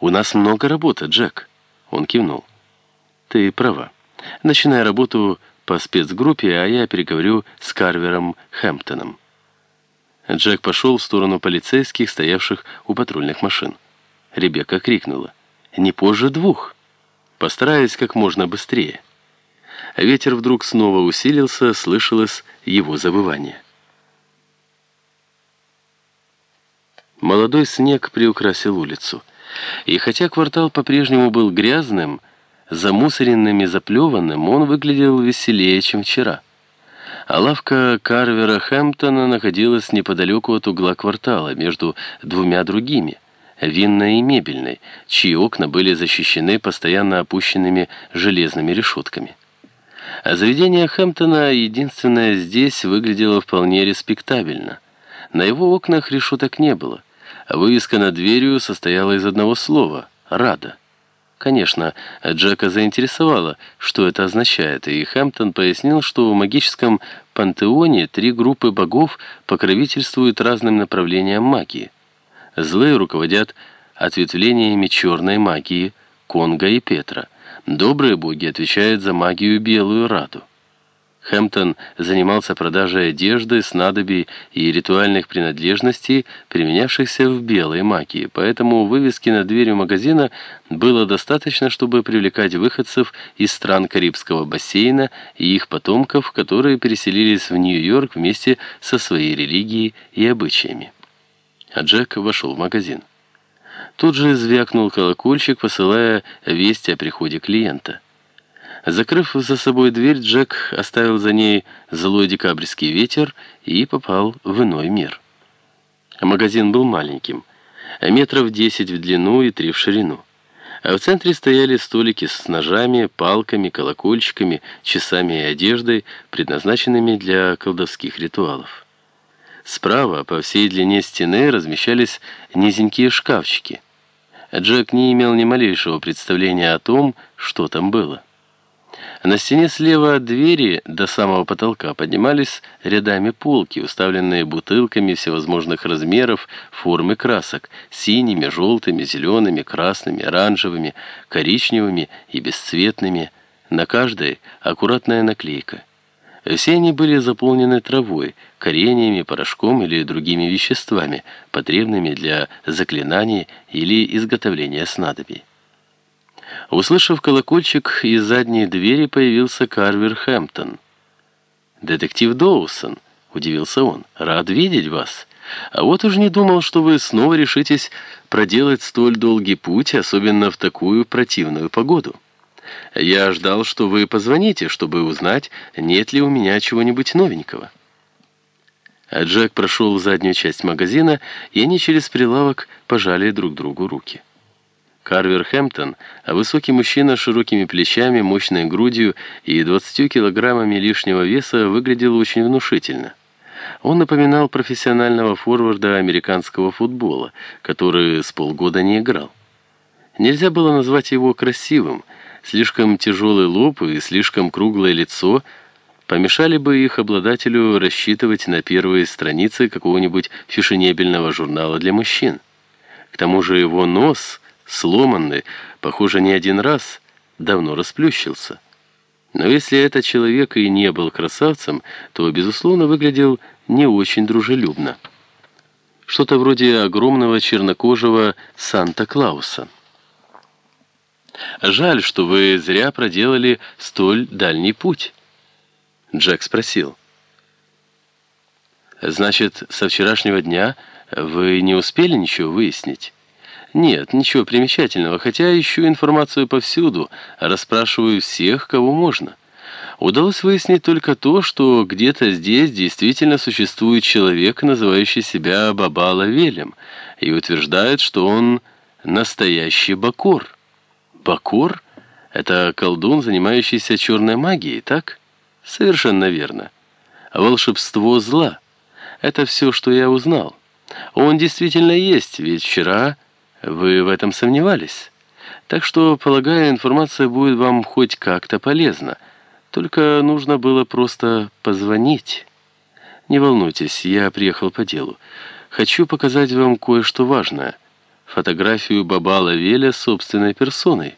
«У нас много работы, Джек». Он кивнул. «Ты права. Начинай работу по спецгруппе, а я переговорю с Карвером Хэмптоном». Джек пошел в сторону полицейских, стоявших у патрульных машин. Ребекка крикнула. «Не позже двух!» Постараюсь как можно быстрее. Ветер вдруг снова усилился, слышалось его завывание. Молодой снег приукрасил улицу. И хотя квартал по-прежнему был грязным, замусоренным и заплеванным, он выглядел веселее, чем вчера. А лавка Карвера Хэмптона находилась неподалеку от угла квартала, между двумя другими, винной и мебельной, чьи окна были защищены постоянно опущенными железными решетками. А заведение Хэмптона, единственное здесь, выглядело вполне респектабельно. На его окнах решеток не было. Вывеска над дверью состояла из одного слова «Рада». Конечно, Джека заинтересовало, что это означает, и Хэмптон пояснил, что в магическом пантеоне три группы богов покровительствуют разным направлениям магии. Злые руководят ответвлениями черной магии, Конга и Петра. Добрые боги отвечают за магию Белую Раду. Хэмптон занимался продажей одежды, снадобий и ритуальных принадлежностей, применявшихся в белой магии, поэтому вывески на дверью магазина было достаточно, чтобы привлекать выходцев из стран Карибского бассейна и их потомков, которые переселились в Нью-Йорк вместе со своей религией и обычаями. А Джек вошел в магазин. Тут же звякнул колокольчик, посылая весть о приходе клиента. Закрыв за собой дверь, Джек оставил за ней злой декабрьский ветер и попал в иной мир. Магазин был маленьким, метров десять в длину и три в ширину. А в центре стояли столики с ножами, палками, колокольчиками, часами и одеждой, предназначенными для колдовских ритуалов. Справа по всей длине стены размещались низенькие шкафчики. Джек не имел ни малейшего представления о том, что там было. На стене слева от двери до самого потолка поднимались рядами полки, уставленные бутылками всевозможных размеров, форм и красок, синими, желтыми, зелеными, красными, оранжевыми, коричневыми и бесцветными. На каждой аккуратная наклейка. Все они были заполнены травой, кореньями, порошком или другими веществами, потребными для заклинаний или изготовления снадобий. Услышав колокольчик, из задней двери появился Карвер Хэмптон. «Детектив Доусон», — удивился он, — «рад видеть вас. А вот уж не думал, что вы снова решитесь проделать столь долгий путь, особенно в такую противную погоду. Я ждал, что вы позвоните, чтобы узнать, нет ли у меня чего-нибудь новенького». А Джек прошел в заднюю часть магазина, и они через прилавок пожали друг другу руки. Карвер Хэмптон, а высокий мужчина с широкими плечами, мощной грудью и 20 килограммами лишнего веса, выглядел очень внушительно. Он напоминал профессионального форварда американского футбола, который с полгода не играл. Нельзя было назвать его красивым, слишком тяжелый лоб и слишком круглое лицо помешали бы их обладателю рассчитывать на первые страницы какого-нибудь фешенебельного журнала для мужчин. К тому же его нос – сломанный, похоже, не один раз, давно расплющился. Но если этот человек и не был красавцем, то, безусловно, выглядел не очень дружелюбно. Что-то вроде огромного чернокожего Санта-Клауса. «Жаль, что вы зря проделали столь дальний путь», — Джек спросил. «Значит, со вчерашнего дня вы не успели ничего выяснить?» Нет, ничего примечательного, хотя ищу информацию повсюду, расспрашиваю всех, кого можно. Удалось выяснить только то, что где-то здесь действительно существует человек, называющий себя Баба Велем, и утверждает, что он настоящий Бакор. Бакор — это колдун, занимающийся черной магией, так? Совершенно верно. Волшебство зла — это все, что я узнал. Он действительно есть, ведь вчера... Вы в этом сомневались? Так что, полагаю, информация будет вам хоть как-то полезна. Только нужно было просто позвонить. Не волнуйтесь, я приехал по делу. Хочу показать вам кое-что важное. фотографию Бабала Веля собственной персоной.